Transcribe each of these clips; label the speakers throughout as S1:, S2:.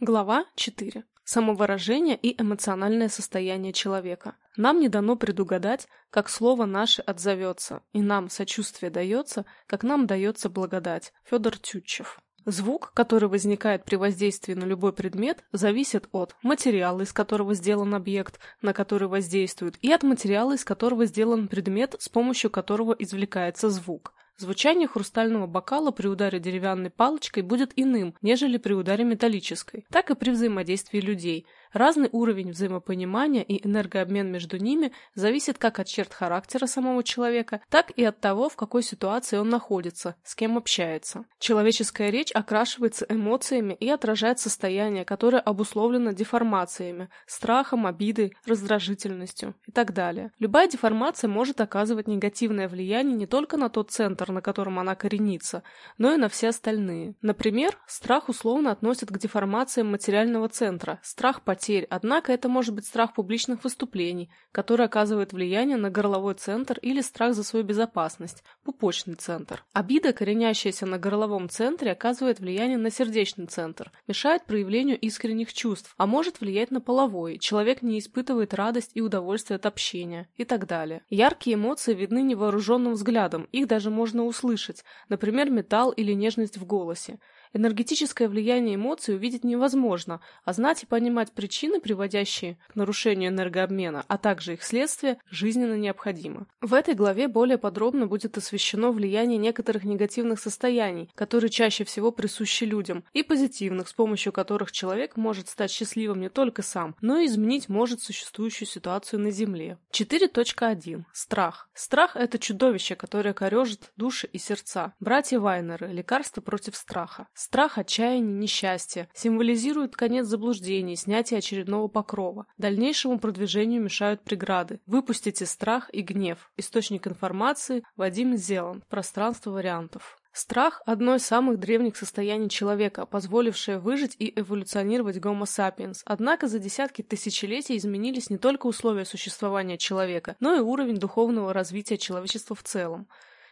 S1: Глава 4. Самовыражение и эмоциональное состояние человека. Нам не дано предугадать, как слово наше отзовется, и нам сочувствие дается, как нам дается благодать. Федор Тютчев. Звук, который возникает при воздействии на любой предмет, зависит от материала, из которого сделан объект, на который воздействует, и от материала, из которого сделан предмет, с помощью которого извлекается звук. Звучание хрустального бокала при ударе деревянной палочкой будет иным, нежели при ударе металлической, так и при взаимодействии людей – Разный уровень взаимопонимания и энергообмен между ними зависит как от черт характера самого человека, так и от того, в какой ситуации он находится, с кем общается. Человеческая речь окрашивается эмоциями и отражает состояние, которое обусловлено деформациями, страхом, обидой, раздражительностью и так далее. Любая деформация может оказывать негативное влияние не только на тот центр, на котором она коренится, но и на все остальные. Например, страх условно относят к деформациям материального центра, страх потерь потерь, однако это может быть страх публичных выступлений, который оказывает влияние на горловой центр или страх за свою безопасность, пупочный центр. Обида, коренящаяся на горловом центре, оказывает влияние на сердечный центр, мешает проявлению искренних чувств, а может влиять на половой, человек не испытывает радость и удовольствие от общения и так далее. Яркие эмоции видны невооруженным взглядом, их даже можно услышать, например, металл или нежность в голосе. Энергетическое влияние эмоций увидеть невозможно, а знать и понимать причины, приводящие к нарушению энергообмена, а также их следствия, жизненно необходимо. В этой главе более подробно будет освещено влияние некоторых негативных состояний, которые чаще всего присущи людям, и позитивных, с помощью которых человек может стать счастливым не только сам, но и изменить может существующую ситуацию на Земле. 4.1. Страх. Страх – это чудовище, которое корежит души и сердца. Братья Вайнеры. Лекарство против страха. Страх, отчаяние, несчастье символизируют конец заблуждений, снятие очередного покрова. Дальнейшему продвижению мешают преграды. Выпустите страх и гнев. Источник информации Вадим Зеланд. Пространство вариантов. Страх – одно из самых древних состояний человека, позволившее выжить и эволюционировать Homo sapiens. Однако за десятки тысячелетий изменились не только условия существования человека, но и уровень духовного развития человечества в целом.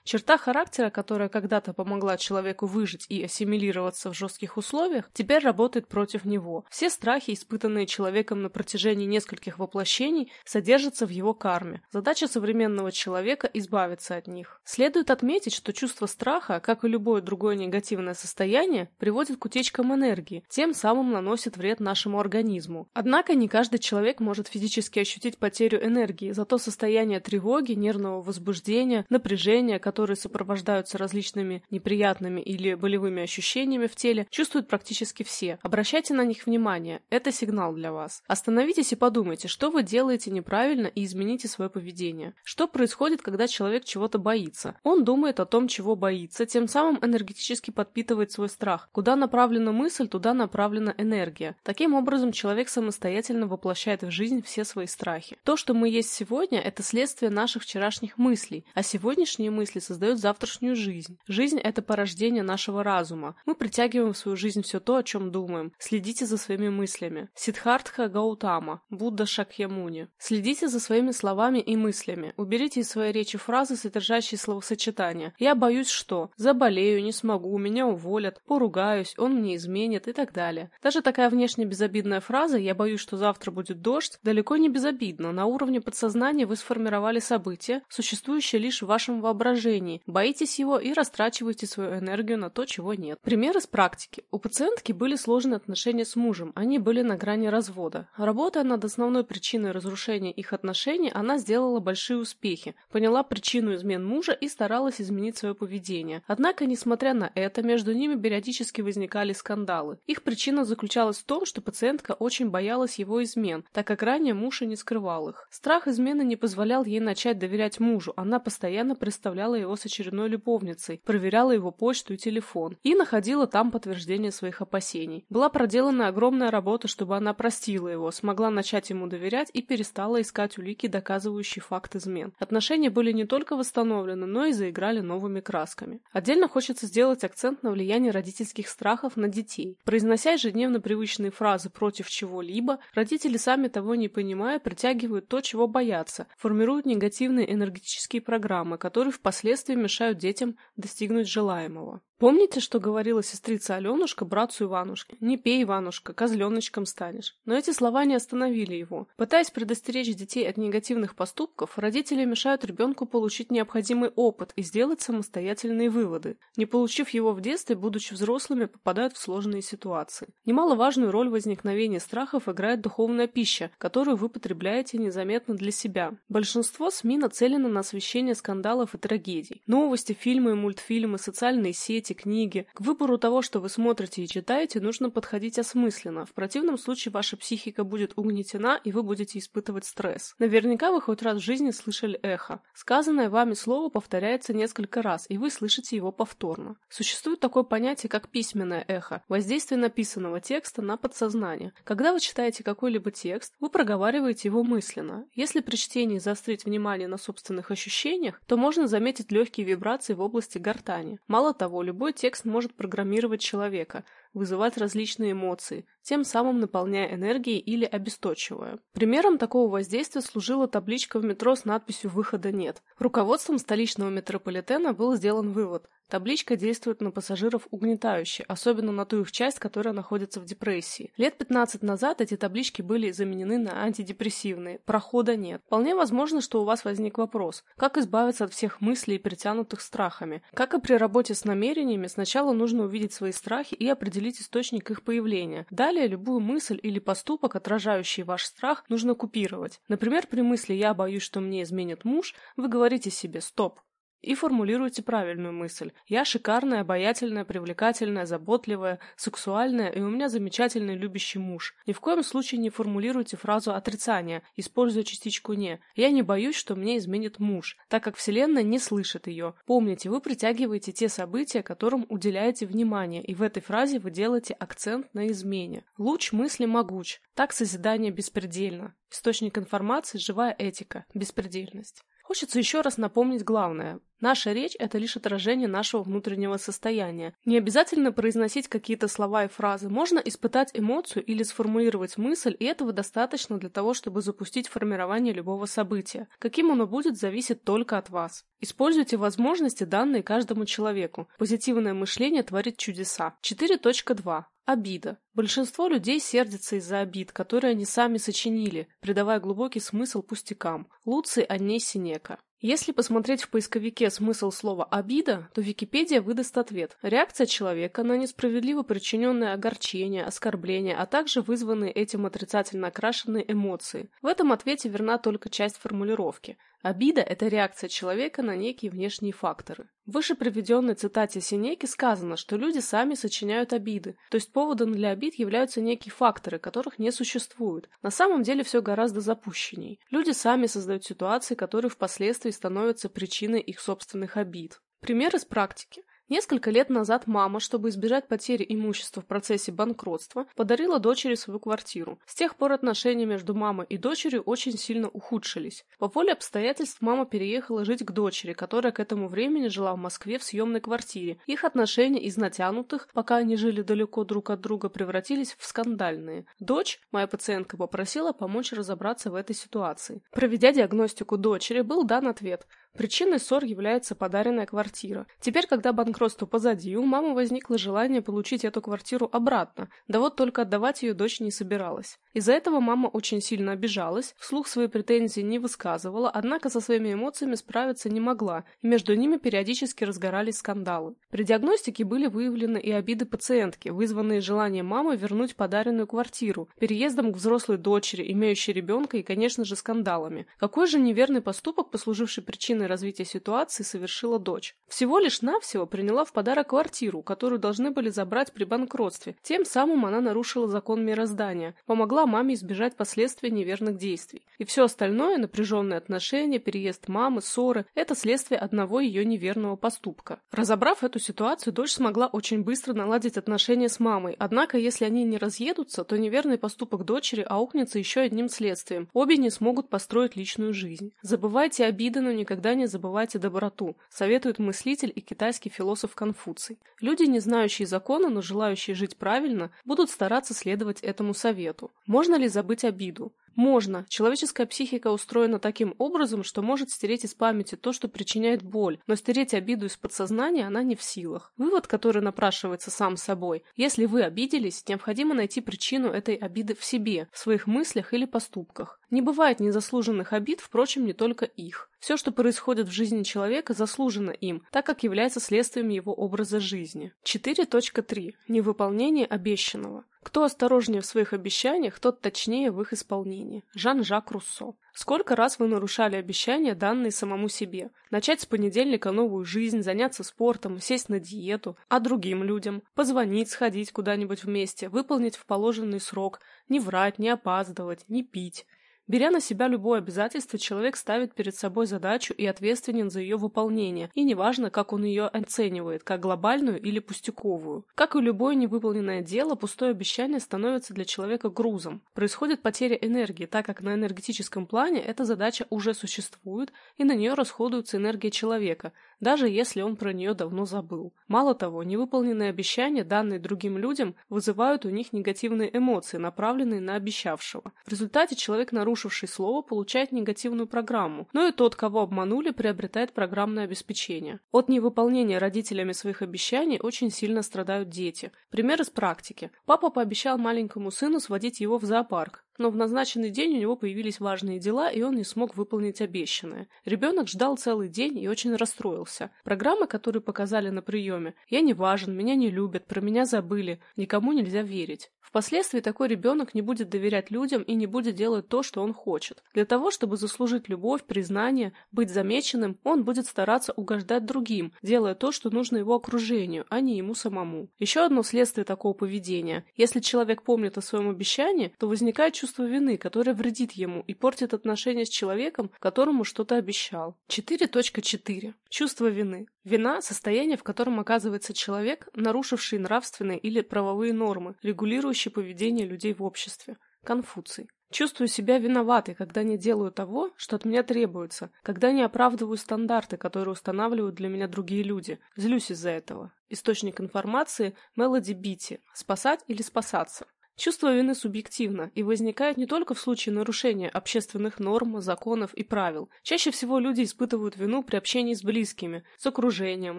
S1: Черта характера, которая когда-то помогла человеку выжить и ассимилироваться в жестких условиях, теперь работает против него. Все страхи, испытанные человеком на протяжении нескольких воплощений, содержатся в его карме. Задача современного человека – избавиться от них. Следует отметить, что чувство страха, как и любое другое негативное состояние, приводит к утечкам энергии, тем самым наносит вред нашему организму. Однако не каждый человек может физически ощутить потерю энергии, зато состояние тревоги, нервного возбуждения, напряжения, которые сопровождаются различными неприятными или болевыми ощущениями в теле, чувствуют практически все. Обращайте на них внимание, это сигнал для вас. Остановитесь и подумайте, что вы делаете неправильно и измените свое поведение. Что происходит, когда человек чего-то боится? Он думает о том, чего боится, тем самым энергетически подпитывает свой страх. Куда направлена мысль, туда направлена энергия. Таким образом, человек самостоятельно воплощает в жизнь все свои страхи. То, что мы есть сегодня, это следствие наших вчерашних мыслей, а сегодняшние мысли создает завтрашнюю жизнь. Жизнь – это порождение нашего разума. Мы притягиваем в свою жизнь все то, о чем думаем. Следите за своими мыслями. Сиддхартха Гаутама, Будда Шакьямуни. Следите за своими словами и мыслями. Уберите из своей речи фразы, содержащие словосочетания. «Я боюсь, что», «заболею», «не смогу», «меня уволят», «поругаюсь», «он мне изменит» и так далее. Даже такая внешне безобидная фраза «я боюсь, что завтра будет дождь» далеко не безобидна. На уровне подсознания вы сформировали событие, существующее лишь в вашем воображении, движении, боитесь его и растрачиваете свою энергию на то, чего нет. Пример из практики. У пациентки были сложные отношения с мужем, они были на грани развода. Работая над основной причиной разрушения их отношений, она сделала большие успехи, поняла причину измен мужа и старалась изменить свое поведение. Однако, несмотря на это, между ними периодически возникали скандалы. Их причина заключалась в том, что пациентка очень боялась его измен, так как ранее муж и не скрывал их. Страх измены не позволял ей начать доверять мужу, она постоянно представляла его с очередной любовницей, проверяла его почту и телефон и находила там подтверждение своих опасений. Была проделана огромная работа, чтобы она простила его, смогла начать ему доверять и перестала искать улики, доказывающие факт измен. Отношения были не только восстановлены, но и заиграли новыми красками. Отдельно хочется сделать акцент на влиянии родительских страхов на детей. Произнося ежедневно привычные фразы против чего-либо, родители сами того не понимая притягивают то, чего боятся, формируют негативные энергетические программы, которые впоследствии мешают детям достигнуть желаемого. Помните, что говорила сестрица Аленушка братцу Иванушке? «Не пей, Иванушка, козленочком станешь». Но эти слова не остановили его. Пытаясь предостеречь детей от негативных поступков, родители мешают ребенку получить необходимый опыт и сделать самостоятельные выводы. Не получив его в детстве, будучи взрослыми, попадают в сложные ситуации. Немаловажную роль в возникновении страхов играет духовная пища, которую вы потребляете незаметно для себя. Большинство СМИ нацелены на освещение скандалов и трагедий. Новости, фильмы мультфильмы, социальные сети, читаете книги. К выбору того, что вы смотрите и читаете, нужно подходить осмысленно. В противном случае ваша психика будет угнетена, и вы будете испытывать стресс. Наверняка вы хоть раз в жизни слышали эхо. Сказанное вами слово повторяется несколько раз, и вы слышите его повторно. Существует такое понятие, как письменное эхо, воздействие написанного текста на подсознание. Когда вы читаете какой-либо текст, вы проговариваете его мысленно. Если при чтении заострить внимание на собственных ощущениях, то можно заметить легкие вибрации в области гортани. Мало того, любой Любой текст может программировать человека, вызывать различные эмоции, тем самым наполняя энергией или обесточивая. Примером такого воздействия служила табличка в метро с надписью «Выхода нет». Руководством столичного метрополитена был сделан вывод Табличка действует на пассажиров угнетающе, особенно на ту их часть, которая находится в депрессии. Лет 15 назад эти таблички были заменены на антидепрессивные. Прохода нет. Вполне возможно, что у вас возник вопрос, как избавиться от всех мыслей, притянутых страхами. Как и при работе с намерениями, сначала нужно увидеть свои страхи и определить источник их появления. Далее любую мысль или поступок, отражающий ваш страх, нужно купировать. Например, при мысли «я боюсь, что мне изменит муж», вы говорите себе «стоп, и формулируйте правильную мысль. Я шикарная, обаятельная, привлекательная, заботливая, сексуальная, и у меня замечательный любящий муж. Ни в коем случае не формулируйте фразу отрицания, используя частичку «не». Я не боюсь, что мне изменит муж, так как Вселенная не слышит ее. Помните, вы притягиваете те события, которым уделяете внимание, и в этой фразе вы делаете акцент на измене. Луч мысли могуч. Так созидание беспредельно. Источник информации – живая этика, беспредельность. Хочется еще раз напомнить главное. Наша речь – это лишь отражение нашего внутреннего состояния. Не обязательно произносить какие-то слова и фразы. Можно испытать эмоцию или сформулировать мысль, и этого достаточно для того, чтобы запустить формирование любого события. Каким оно будет, зависит только от вас. Используйте возможности, данные каждому человеку. Позитивное мышление творит чудеса. 4.2. Обида. Большинство людей сердятся из-за обид, которые они сами сочинили, придавая глубокий смысл пустякам. Луций Анней Синека. Если посмотреть в поисковике смысл слова «обида», то Википедия выдаст ответ. Реакция человека на несправедливо причиненное огорчение, оскорбление, а также вызванные этим отрицательно окрашенные эмоции. В этом ответе верна только часть формулировки. Обида – это реакция человека на некие внешние факторы. Выше приведенной цитате Синеки сказано, что люди сами сочиняют обиды, то есть поводом для обид являются некие факторы, которых не существует. На самом деле все гораздо запущенней. Люди сами создают ситуации, которые впоследствии становятся причиной их собственных обид. Пример из практики. Несколько лет назад мама, чтобы избежать потери имущества в процессе банкротства, подарила дочери свою квартиру. С тех пор отношения между мамой и дочерью очень сильно ухудшились. По воле обстоятельств мама переехала жить к дочери, которая к этому времени жила в Москве в съемной квартире. Их отношения из натянутых, пока они жили далеко друг от друга, превратились в скандальные. Дочь, моя пациентка, попросила помочь разобраться в этой ситуации. Проведя диагностику дочери, был дан ответ – Причиной ссор является подаренная квартира. Теперь, когда банкротство позади, у мамы возникло желание получить эту квартиру обратно, да вот только отдавать ее дочь не собиралась. Из-за этого мама очень сильно обижалась, вслух свои претензии не высказывала, однако со своими эмоциями справиться не могла, и между ними периодически разгорались скандалы. При диагностике были выявлены и обиды пациентки, вызванные желанием мамы вернуть подаренную квартиру, переездом к взрослой дочери, имеющей ребенка и, конечно же, скандалами. Какой же неверный поступок, послуживший причиной развития ситуации совершила дочь. Всего лишь навсего приняла в подарок квартиру, которую должны были забрать при банкротстве. Тем самым она нарушила закон мироздания, помогла маме избежать последствий неверных действий. И все остальное, напряженные отношения, переезд мамы, ссоры – это следствие одного ее неверного поступка. Разобрав эту ситуацию, дочь смогла очень быстро наладить отношения с мамой, однако если они не разъедутся, то неверный поступок дочери аукнется еще одним следствием. Обе не смогут построить личную жизнь. Забывайте обиды, но никогда не забывайте доброту, советует мыслитель и китайский философ Конфуций. Люди, не знающие закона, но желающие жить правильно, будут стараться следовать этому совету. Можно ли забыть обиду? Можно. Человеческая психика устроена таким образом, что может стереть из памяти то, что причиняет боль, но стереть обиду из подсознания она не в силах. Вывод, который напрашивается сам собой. Если вы обиделись, необходимо найти причину этой обиды в себе, в своих мыслях или поступках. Не бывает незаслуженных обид, впрочем, не только их. Все, что происходит в жизни человека, заслужено им, так как является следствием его образа жизни. 4.3. Невыполнение обещанного. Кто осторожнее в своих обещаниях, тот точнее в их исполнении. Жан-Жак Руссо. Сколько раз вы нарушали обещания, данные самому себе? Начать с понедельника новую жизнь, заняться спортом, сесть на диету, а другим людям? Позвонить, сходить куда-нибудь вместе, выполнить в положенный срок, не врать, не опаздывать, не пить. Беря на себя любое обязательство, человек ставит перед собой задачу и ответственен за ее выполнение, и неважно, как он ее оценивает, как глобальную или пустяковую. Как и любое невыполненное дело, пустое обещание становится для человека грузом. Происходит потеря энергии, так как на энергетическом плане эта задача уже существует, и на нее расходуется энергия человека, даже если он про нее давно забыл. Мало того, невыполненные обещания, данные другим людям, вызывают у них негативные эмоции, направленные на обещавшего. В результате человек нарушил нарушивший слово, получает негативную программу, но и тот, кого обманули, приобретает программное обеспечение. От невыполнения родителями своих обещаний очень сильно страдают дети. Пример из практики. Папа пообещал маленькому сыну сводить его в зоопарк, но в назначенный день у него появились важные дела, и он не смог выполнить обещанное. Ребенок ждал целый день и очень расстроился. Программы, которые показали на приеме «Я не важен, меня не любят, про меня забыли, никому нельзя верить». Впоследствии такой ребенок не будет доверять людям и не будет делать то, что он хочет. Для того, чтобы заслужить любовь, признание, быть замеченным, он будет стараться угождать другим, делая то, что нужно его окружению, а не ему самому. Еще одно следствие такого поведения. Если человек помнит о своем обещании, то возникает чувство вины, которое вредит ему и портит отношения с человеком, которому что-то обещал. 4.4. Чувство вины. Вина – состояние, в котором оказывается человек, нарушивший нравственные или правовые нормы, регулирующие поведение людей в обществе. Конфуций. Чувствую себя виноватой, когда не делаю того, что от меня требуется, когда не оправдываю стандарты, которые устанавливают для меня другие люди. Злюсь из-за этого. Источник информации – Мелоди Бити. Спасать или спасаться? Чувство вины субъективно и возникает не только в случае нарушения общественных норм, законов и правил. Чаще всего люди испытывают вину при общении с близкими, с окружением,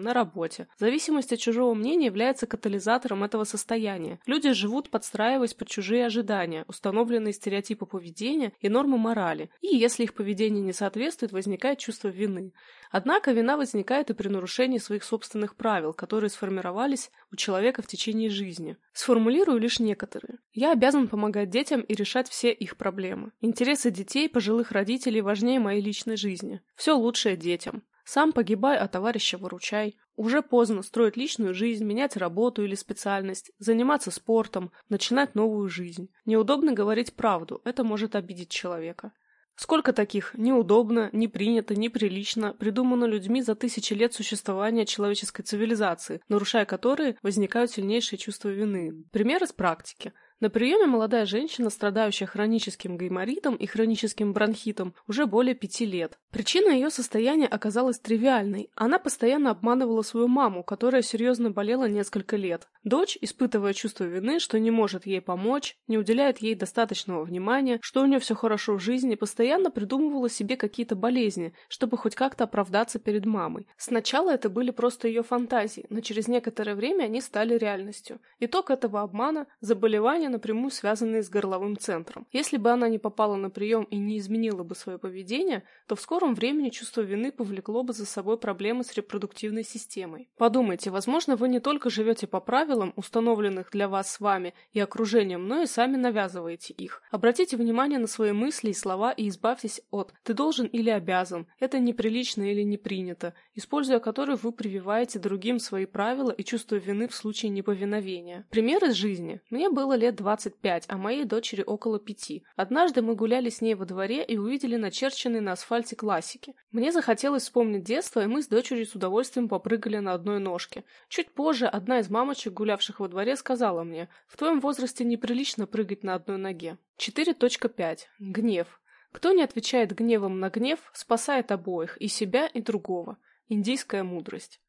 S1: на работе. Зависимость от чужого мнения является катализатором этого состояния. Люди живут, подстраиваясь под чужие ожидания, установленные стереотипы поведения и нормы морали. И если их поведение не соответствует, возникает чувство вины. Однако вина возникает и при нарушении своих собственных правил, которые сформировались у человека в течение жизни. Сформулирую лишь некоторые. Я обязан помогать детям и решать все их проблемы. Интересы детей, пожилых родителей важнее моей личной жизни. Все лучшее детям. Сам погибай, а товарища выручай. Уже поздно строить личную жизнь, менять работу или специальность, заниматься спортом, начинать новую жизнь. Неудобно говорить правду, это может обидеть человека. Сколько таких неудобно, не принято, неприлично придумано людьми за тысячи лет существования человеческой цивилизации, нарушая которые возникают сильнейшие чувства вины. Пример из практики. На приеме молодая женщина, страдающая хроническим гайморитом и хроническим бронхитом уже более пяти лет. Причина ее состояния оказалась тривиальной. Она постоянно обманывала свою маму, которая серьезно болела несколько лет. Дочь, испытывая чувство вины, что не может ей помочь, не уделяет ей достаточного внимания, что у нее все хорошо в жизни, постоянно придумывала себе какие-то болезни, чтобы хоть как-то оправдаться перед мамой. Сначала это были просто ее фантазии, но через некоторое время они стали реальностью. Итог этого обмана – заболевания, напрямую связанные с горловым центром. Если бы она не попала на прием и не изменила бы свое поведение, то в скором времени чувство вины повлекло бы за собой проблемы с репродуктивной системой. Подумайте, возможно, вы не только живете по правилам, установленных для вас с вами и окружением, но и сами навязываете их. Обратите внимание на свои мысли и слова и избавьтесь от «ты должен или обязан», «это неприлично или не принято», используя которые вы прививаете другим свои правила и чувство вины в случае неповиновения. Пример из жизни. Мне было лет 25, а моей дочери около пяти. Однажды мы гуляли с ней во дворе и увидели начерченные на асфальте классики. Мне захотелось вспомнить детство, и мы с дочерью с удовольствием попрыгали на одной ножке. Чуть позже одна из мамочек гулявших во дворе, сказала мне, «В твоем возрасте неприлично прыгать на одной ноге». 4.5. Гнев. Кто не отвечает гневом на гнев, спасает обоих, и себя, и другого. Индийская мудрость.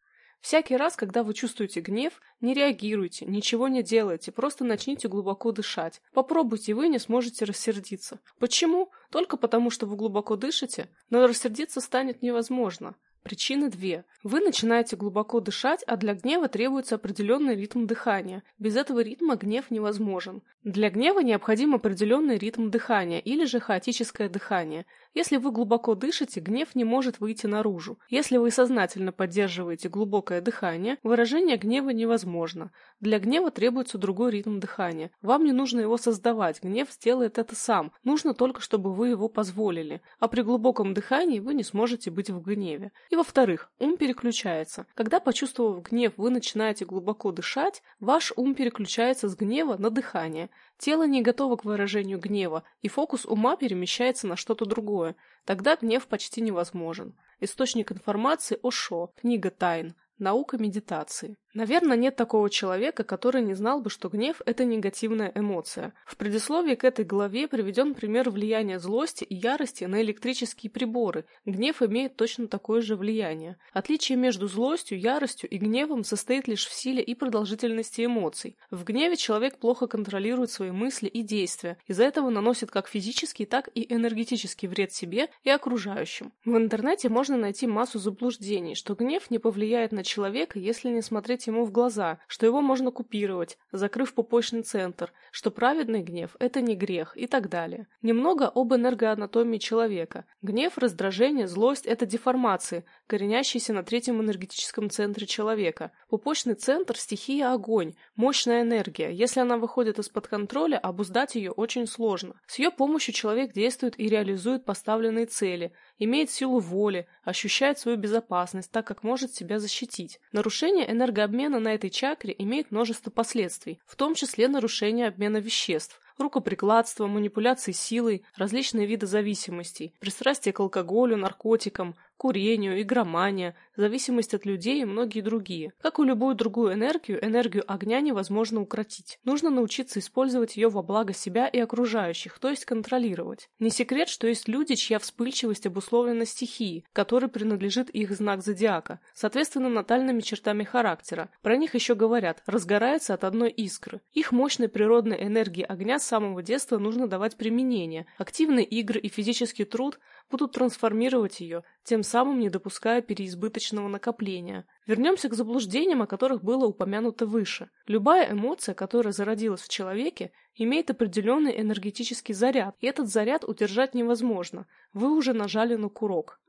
S1: Всякий раз, когда вы чувствуете гнев, не реагируйте, ничего не делайте, просто начните глубоко дышать. Попробуйте, вы не сможете рассердиться. Почему? Только потому, что вы глубоко дышите? Но рассердиться станет невозможно. Причины две. Вы начинаете глубоко дышать, а для гнева требуется определенный ритм дыхания. Без этого ритма гнев невозможен. Для гнева необходим определенный ритм дыхания или же хаотическое дыхание. Если вы глубоко дышите, гнев не может выйти наружу. Если вы сознательно поддерживаете глубокое дыхание, выражение гнева невозможно. Для гнева требуется другой ритм дыхания. Вам не нужно его создавать, гнев сделает это сам. Нужно только, чтобы вы его позволили. А при глубоком дыхании вы не сможете быть в гневе. И во-вторых, ум переключается. Когда, почувствовав гнев, вы начинаете глубоко дышать, ваш ум переключается с гнева на дыхание. Тело не готово к выражению гнева, и фокус ума перемещается на что-то другое. Тогда гнев почти невозможен. Источник информации Ошо, книга тайн, наука медитации. Наверное, нет такого человека, который не знал бы, что гнев – это негативная эмоция. В предисловии к этой главе приведен пример влияния злости и ярости на электрические приборы. Гнев имеет точно такое же влияние. Отличие между злостью, яростью и гневом состоит лишь в силе и продолжительности эмоций. В гневе человек плохо контролирует свои мысли и действия, из-за этого наносит как физический, так и энергетический вред себе и окружающим. В интернете можно найти массу заблуждений, что гнев не повлияет на человека, если не смотреть смотреть ему в глаза, что его можно купировать, закрыв пупочный центр, что праведный гнев – это не грех и так далее. Немного об энергоанатомии человека. Гнев, раздражение, злость – это деформации, коренящиеся на третьем энергетическом центре человека. Пупочный центр – стихия огонь, мощная энергия. Если она выходит из-под контроля, обуздать ее очень сложно. С ее помощью человек действует и реализует поставленные цели, имеет силу воли, ощущает свою безопасность, так как может себя защитить. Нарушение энергообмена на этой чакре имеет множество последствий, в том числе нарушение обмена веществ, рукоприкладство, манипуляции силой, различные виды зависимостей, пристрастие к алкоголю, наркотикам, курению, игромания, зависимость от людей и многие другие. Как и любую другую энергию, энергию огня невозможно укротить. Нужно научиться использовать ее во благо себя и окружающих, то есть контролировать. Не секрет, что есть люди, чья вспыльчивость обусловлена стихией, которой принадлежит их знак зодиака, соответственно натальными чертами характера. Про них еще говорят «разгорается от одной искры». Их мощной природной энергии огня с самого детства нужно давать применение. Активные игры и физический труд будут трансформировать ее, тем самым не допуская переизбыточного накопления. Вернемся к заблуждениям, о которых было упомянуто выше. Любая эмоция, которая зародилась в человеке, имеет определенный энергетический заряд, и этот заряд удержать невозможно. Вы уже нажали на курок.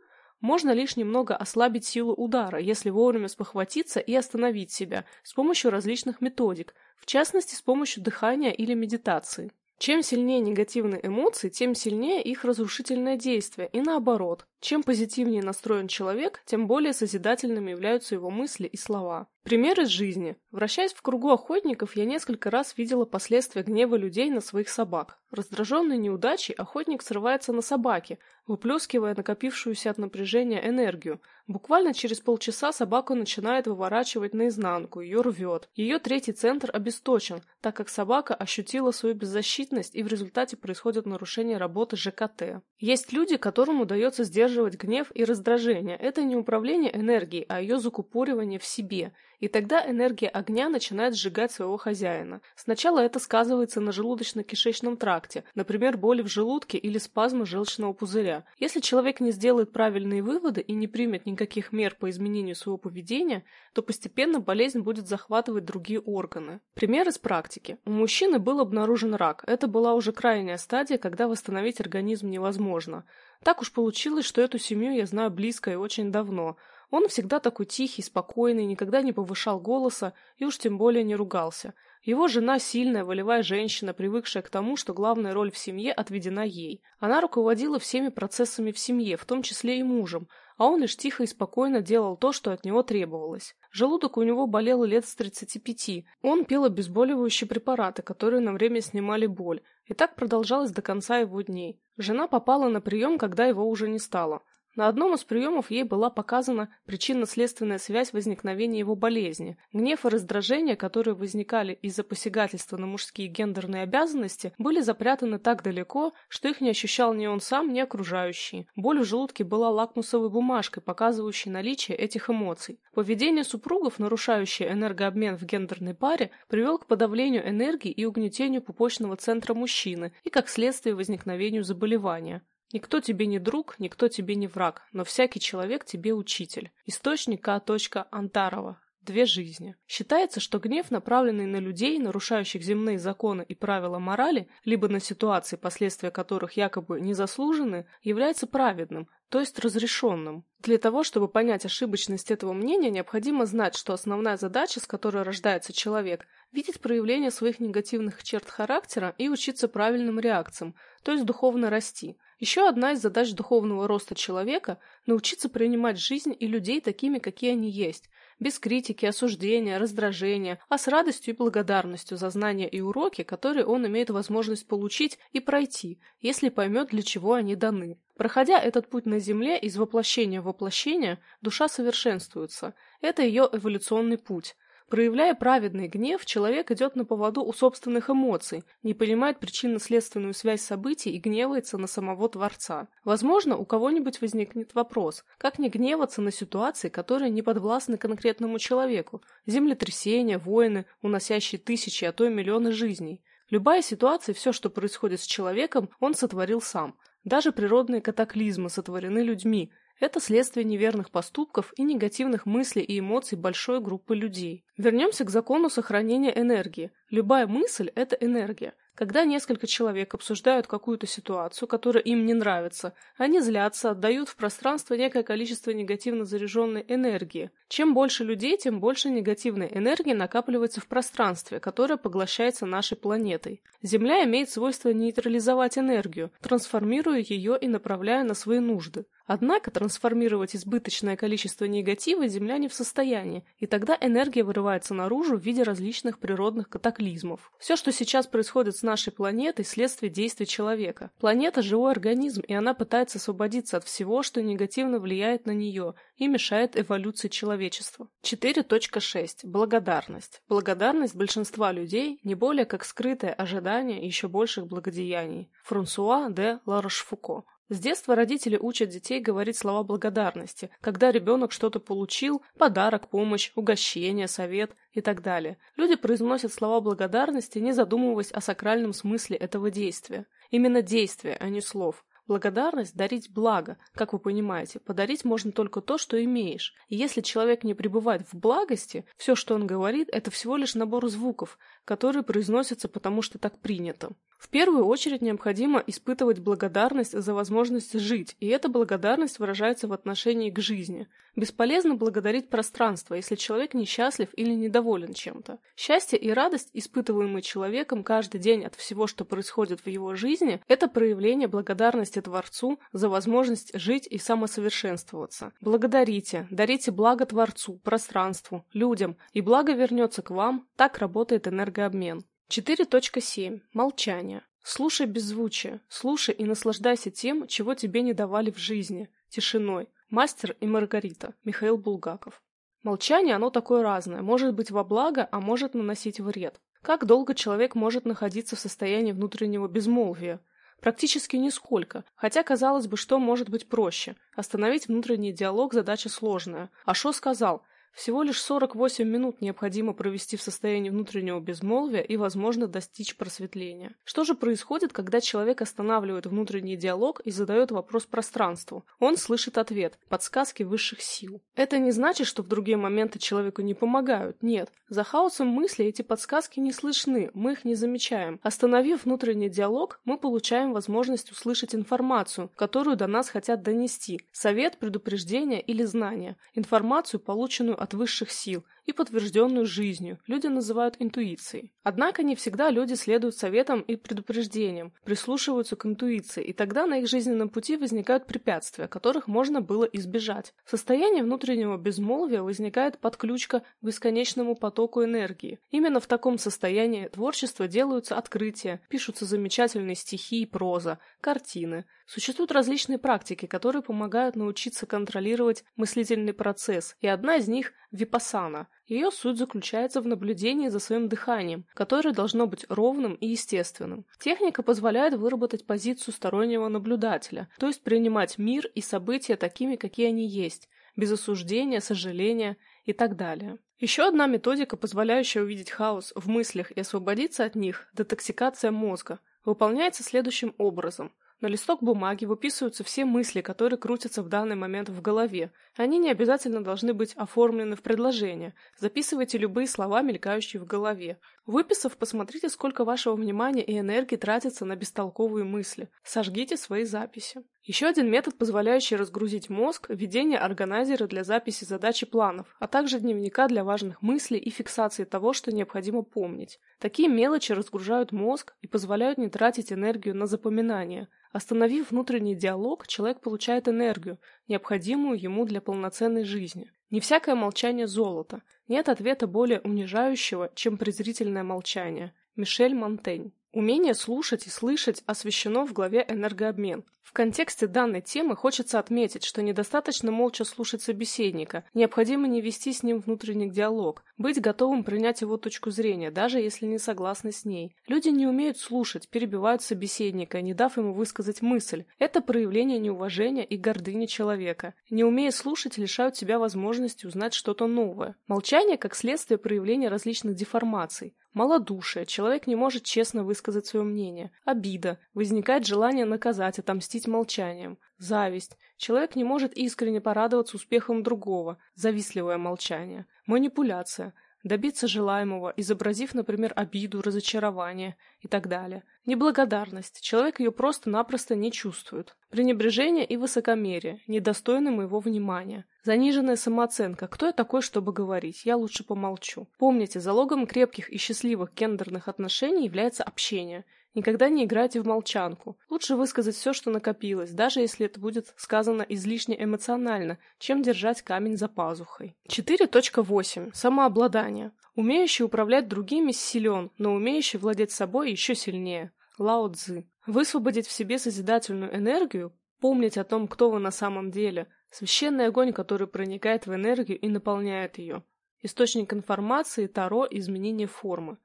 S1: Можно лишь немного ослабить силу удара, если вовремя спохватиться и остановить себя с помощью различных методик, в частности с помощью дыхания или медитации. Чем сильнее негативные эмоции, тем сильнее их разрушительное действие, и наоборот. Чем позитивнее настроен человек, тем более созидательными являются его мысли и слова. Пример из жизни. Вращаясь в кругу охотников, я несколько раз видела последствия гнева людей на своих собак. Раздраженный неудачей, охотник срывается на собаке, выплескивая накопившуюся от напряжения энергию. Буквально через полчаса собаку начинает выворачивать наизнанку, ее рвет. Ее третий центр обесточен, так как собака ощутила свою беззащитность и в результате происходит нарушение работы ЖКТ. Есть люди, которым удается сдерживать гнев и раздражение. Это не управление энергией, а ее закупоривание в себе – и тогда энергия огня начинает сжигать своего хозяина. Сначала это сказывается на желудочно-кишечном тракте, например, боли в желудке или спазмы желчного пузыря. Если человек не сделает правильные выводы и не примет никаких мер по изменению своего поведения, то постепенно болезнь будет захватывать другие органы. Пример из практики. У мужчины был обнаружен рак. Это была уже крайняя стадия, когда восстановить организм невозможно. Так уж получилось, что эту семью я знаю близко и очень давно – он всегда такой тихий, спокойный, никогда не повышал голоса и уж тем более не ругался. Его жена сильная, волевая женщина, привыкшая к тому, что главная роль в семье отведена ей. Она руководила всеми процессами в семье, в том числе и мужем, а он лишь тихо и спокойно делал то, что от него требовалось. Желудок у него болел лет с 35. Он пил обезболивающие препараты, которые на время снимали боль. И так продолжалось до конца его дней. Жена попала на прием, когда его уже не стало. На одном из приемов ей была показана причинно-следственная связь возникновения его болезни. Гнев и раздражение, которые возникали из-за посягательства на мужские гендерные обязанности, были запрятаны так далеко, что их не ощущал ни он сам, ни окружающие. Боль в желудке была лакмусовой бумажкой, показывающей наличие этих эмоций. Поведение супругов, нарушающее энергообмен в гендерной паре, привел к подавлению энергии и угнетению пупочного центра мужчины и, как следствие, возникновению заболевания. Никто тебе не друг, никто тебе не враг, но всякий человек тебе учитель. Источник К. Антарова. Две жизни. Считается, что гнев, направленный на людей, нарушающих земные законы и правила морали, либо на ситуации, последствия которых якобы не заслужены, является праведным, то есть разрешенным. Для того, чтобы понять ошибочность этого мнения, необходимо знать, что основная задача, с которой рождается человек, видеть проявление своих негативных черт характера и учиться правильным реакциям, то есть духовно расти. Еще одна из задач духовного роста человека – научиться принимать жизнь и людей такими, какие они есть, без критики, осуждения, раздражения, а с радостью и благодарностью за знания и уроки, которые он имеет возможность получить и пройти, если поймет, для чего они даны. Проходя этот путь на Земле из воплощения в воплощение, душа совершенствуется. Это ее эволюционный путь. Проявляя праведный гнев, человек идет на поводу у собственных эмоций, не понимает причинно-следственную связь событий и гневается на самого Творца. Возможно, у кого-нибудь возникнет вопрос, как не гневаться на ситуации, которые не подвластны конкретному человеку, землетрясения, войны, уносящие тысячи, а то и миллионы жизней. Любая ситуация, все, что происходит с человеком, он сотворил сам. Даже природные катаклизмы сотворены людьми, это следствие неверных поступков и негативных мыслей и эмоций большой группы людей. Вернемся к закону сохранения энергии. Любая мысль – это энергия. Когда несколько человек обсуждают какую-то ситуацию, которая им не нравится, они злятся, отдают в пространство некое количество негативно заряженной энергии. Чем больше людей, тем больше негативной энергии накапливается в пространстве, которое поглощается нашей планетой. Земля имеет свойство нейтрализовать энергию, трансформируя ее и направляя на свои нужды. Однако трансформировать избыточное количество негатива Земля не в состоянии, и тогда энергия вырывается наружу в виде различных природных катаклизмов. Все, что сейчас происходит с нашей планетой, следствие действий человека. Планета – живой организм, и она пытается освободиться от всего, что негативно влияет на нее и мешает эволюции человечества. 4.6. Благодарность. Благодарность большинства людей не более как скрытое ожидание еще больших благодеяний. Франсуа де Ларошфуко. С детства родители учат детей говорить слова благодарности, когда ребенок что-то получил, подарок, помощь, угощение, совет и так далее. Люди произносят слова благодарности, не задумываясь о сакральном смысле этого действия. Именно действия, а не слов. Благодарность – дарить благо. Как вы понимаете, подарить можно только то, что имеешь. И если человек не пребывает в благости, все, что он говорит, это всего лишь набор звуков, которые произносятся потому, что так принято. В первую очередь необходимо испытывать благодарность за возможность жить, и эта благодарность выражается в отношении к жизни. Бесполезно благодарить пространство, если человек несчастлив или недоволен чем-то. Счастье и радость, испытываемые человеком каждый день от всего, что происходит в его жизни, это проявление благодарности Творцу за возможность жить и самосовершенствоваться. Благодарите, дарите благо Творцу, пространству, людям, и благо вернется к вам, так работает энергообмен. 4.7. Молчание. Слушай беззвучие. Слушай и наслаждайся тем, чего тебе не давали в жизни. Тишиной. Мастер и Маргарита. Михаил Булгаков. Молчание, оно такое разное. Может быть во благо, а может наносить вред. Как долго человек может находиться в состоянии внутреннего безмолвия? Практически нисколько, хотя казалось бы, что может быть проще. Остановить внутренний диалог – задача сложная. А Шо сказал – всего лишь 48 минут необходимо провести в состоянии внутреннего безмолвия и, возможно, достичь просветления. Что же происходит, когда человек останавливает внутренний диалог и задает вопрос пространству? Он слышит ответ, подсказки высших сил. Это не значит, что в другие моменты человеку не помогают. Нет. За хаосом мысли эти подсказки не слышны, мы их не замечаем. Остановив внутренний диалог, мы получаем возможность услышать информацию, которую до нас хотят донести. Совет, предупреждение или знание. Информацию, полученную от высших сил, и подтвержденную жизнью, люди называют интуицией. Однако не всегда люди следуют советам и предупреждениям, прислушиваются к интуиции, и тогда на их жизненном пути возникают препятствия, которых можно было избежать. В состоянии внутреннего безмолвия возникает подключка к бесконечному потоку энергии. Именно в таком состоянии творчества делаются открытия, пишутся замечательные стихи и проза, картины. Существуют различные практики, которые помогают научиться контролировать мыслительный процесс, и одна из них – випассана. Ее суть заключается в наблюдении за своим дыханием, которое должно быть ровным и естественным. Техника позволяет выработать позицию стороннего наблюдателя, то есть принимать мир и события такими, какие они есть, без осуждения, сожаления и так далее. Еще одна методика, позволяющая увидеть хаос в мыслях и освободиться от них – детоксикация мозга, выполняется следующим образом – на листок бумаги выписываются все мысли, которые крутятся в данный момент в голове. Они не обязательно должны быть оформлены в предложение. Записывайте любые слова, мелькающие в голове. Выписав, посмотрите, сколько вашего внимания и энергии тратится на бестолковые мысли. Сожгите свои записи. Еще один метод, позволяющий разгрузить мозг – введение органайзера для записи задач и планов, а также дневника для важных мыслей и фиксации того, что необходимо помнить. Такие мелочи разгружают мозг и позволяют не тратить энергию на запоминание. Остановив внутренний диалог, человек получает энергию, необходимую ему для полноценной жизни. Не всякое молчание золото. Нет ответа более унижающего, чем презрительное молчание. Мишель Монтень. Умение слушать и слышать освещено в главе «Энергообмен». В контексте данной темы хочется отметить, что недостаточно молча слушать собеседника, необходимо не вести с ним внутренний диалог, быть готовым принять его точку зрения, даже если не согласны с ней. Люди не умеют слушать, перебивают собеседника, не дав ему высказать мысль. Это проявление неуважения и гордыни человека. Не умея слушать, лишают себя возможности узнать что-то новое. Молчание как следствие проявления различных деформаций. Малодушие, человек не может честно высказать свое мнение. Обида, возникает желание наказать, отомстить молчанием. Зависть, человек не может искренне порадоваться успехом другого, завистливое молчание. Манипуляция, добиться желаемого, изобразив, например, обиду, разочарование и так далее. Неблагодарность. Человек ее просто-напросто не чувствует. Пренебрежение и высокомерие, недостойны моего внимания. Заниженная самооценка. Кто я такой, чтобы говорить? Я лучше помолчу. Помните, залогом крепких и счастливых гендерных отношений является общение. Никогда не играйте в молчанку. Лучше высказать все, что накопилось, даже если это будет сказано излишне эмоционально, чем держать камень за пазухой. 4.8. Самообладание. Умеющий управлять другими силен, но умеющий владеть собой еще сильнее. Лао Цзы. Высвободить в себе созидательную энергию, помнить о том, кто вы на самом деле, священный огонь, который проникает в энергию и наполняет ее. Источник информации, Таро, изменение формы.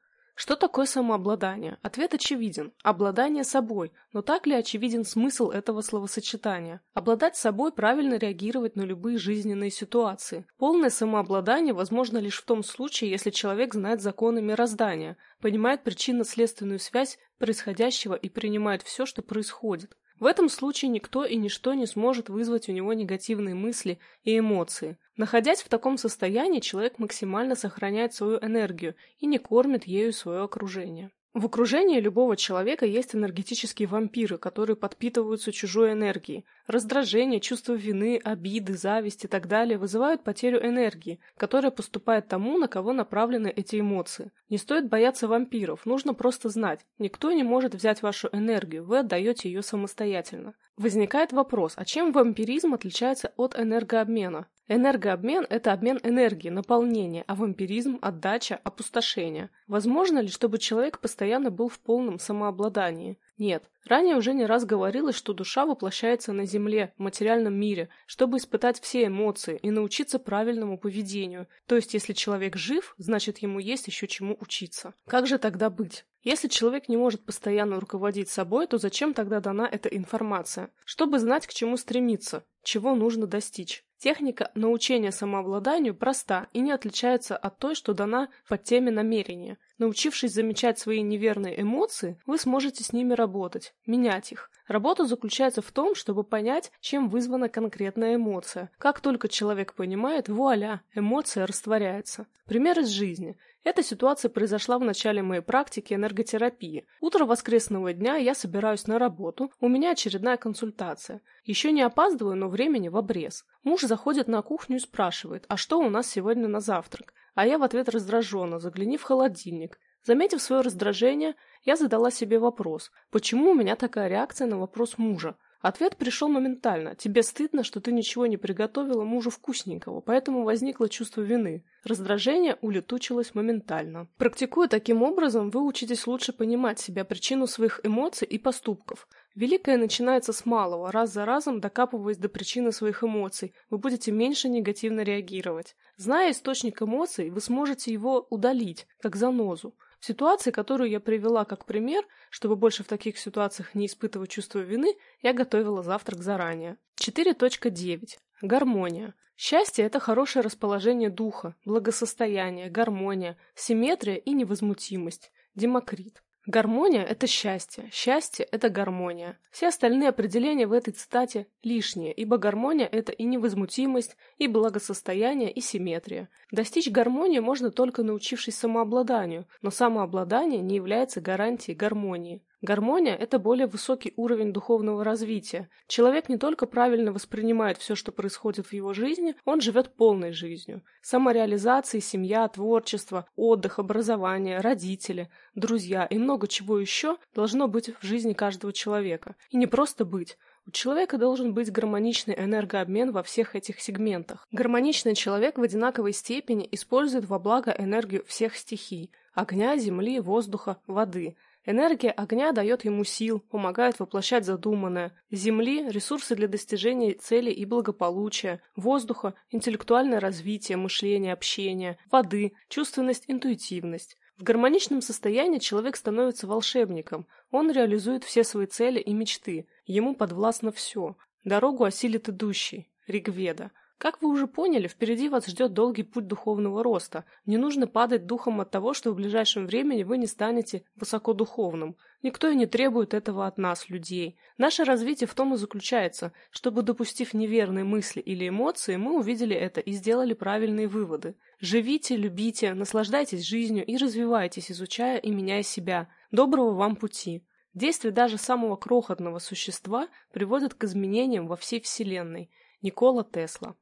S1: Что такое самообладание? Ответ очевиден. Обладание собой. Но так ли очевиден смысл этого словосочетания? Обладать собой – правильно реагировать на любые жизненные ситуации. Полное самообладание возможно лишь в том случае, если человек знает законы мироздания, понимает причинно-следственную связь происходящего и принимает все, что происходит. В этом случае никто и ничто не сможет вызвать у него негативные мысли и эмоции. Находясь в таком состоянии, человек максимально сохраняет свою энергию и не кормит ею свое окружение. В окружении любого человека есть энергетические вампиры, которые подпитываются чужой энергией. Раздражение, чувство вины, обиды, зависть и так далее вызывают потерю энергии, которая поступает тому, на кого направлены эти эмоции. Не стоит бояться вампиров, нужно просто знать, никто не может взять вашу энергию, вы отдаете ее самостоятельно. Возникает вопрос, а чем вампиризм отличается от энергообмена? Энергообмен – это обмен энергии, наполнение, а вампиризм – отдача, опустошение. Возможно ли, чтобы человек постоянно был в полном самообладании? Нет. Ранее уже не раз говорилось, что душа воплощается на Земле, в материальном мире, чтобы испытать все эмоции и научиться правильному поведению. То есть, если человек жив, значит ему есть еще чему учиться. Как же тогда быть? Если человек не может постоянно руководить собой, то зачем тогда дана эта информация? Чтобы знать, к чему стремиться, чего нужно достичь. Техника научения самообладанию проста и не отличается от той, что дана по теме намерения. Научившись замечать свои неверные эмоции, вы сможете с ними работать, менять их. Работа заключается в том, чтобы понять, чем вызвана конкретная эмоция. Как только человек понимает, вуаля, эмоция растворяется. Пример из жизни. Эта ситуация произошла в начале моей практики энерготерапии. Утро воскресного дня я собираюсь на работу, у меня очередная консультация. Еще не опаздываю, но времени в обрез. Муж заходит на кухню и спрашивает, а что у нас сегодня на завтрак? а я в ответ раздраженно, загляни в холодильник. Заметив свое раздражение, я задала себе вопрос, почему у меня такая реакция на вопрос мужа? Ответ пришел моментально. Тебе стыдно, что ты ничего не приготовила мужу вкусненького, поэтому возникло чувство вины. Раздражение улетучилось моментально. Практикуя таким образом, вы учитесь лучше понимать себя, причину своих эмоций и поступков. Великое начинается с малого, раз за разом докапываясь до причины своих эмоций, вы будете меньше негативно реагировать. Зная источник эмоций, вы сможете его удалить, как занозу. Ситуации, которую я привела как пример, чтобы больше в таких ситуациях не испытывать чувство вины, я готовила завтрак заранее. 4.9. Гармония. Счастье – это хорошее расположение духа, благосостояние, гармония, симметрия и невозмутимость. Демокрит. Гармония – это счастье, счастье – это гармония. Все остальные определения в этой цитате лишние, ибо гармония – это и невозмутимость, и благосостояние, и симметрия. Достичь гармонии можно только научившись самообладанию, но самообладание не является гарантией гармонии. Гармония – это более высокий уровень духовного развития. Человек не только правильно воспринимает все, что происходит в его жизни, он живет полной жизнью. Самореализация, семья, творчество, отдых, образование, родители, друзья и много чего еще должно быть в жизни каждого человека. И не просто быть. У человека должен быть гармоничный энергообмен во всех этих сегментах. Гармоничный человек в одинаковой степени использует во благо энергию всех стихий – огня, земли, воздуха, воды – Энергия огня дает ему сил, помогает воплощать задуманное. Земли – ресурсы для достижения целей и благополучия. Воздуха – интеллектуальное развитие, мышление, общение. Воды – чувственность, интуитивность. В гармоничном состоянии человек становится волшебником. Он реализует все свои цели и мечты. Ему подвластно все. Дорогу осилит идущий. Ригведа. Как вы уже поняли, впереди вас ждет долгий путь духовного роста. Не нужно падать духом от того, что в ближайшем времени вы не станете высокодуховным. Никто и не требует этого от нас, людей. Наше развитие в том и заключается, чтобы, допустив неверные мысли или эмоции, мы увидели это и сделали правильные выводы. Живите, любите, наслаждайтесь жизнью и развивайтесь, изучая и меняя себя. Доброго вам пути! Действие даже самого крохотного существа приводит к изменениям во всей Вселенной. Никола Тесла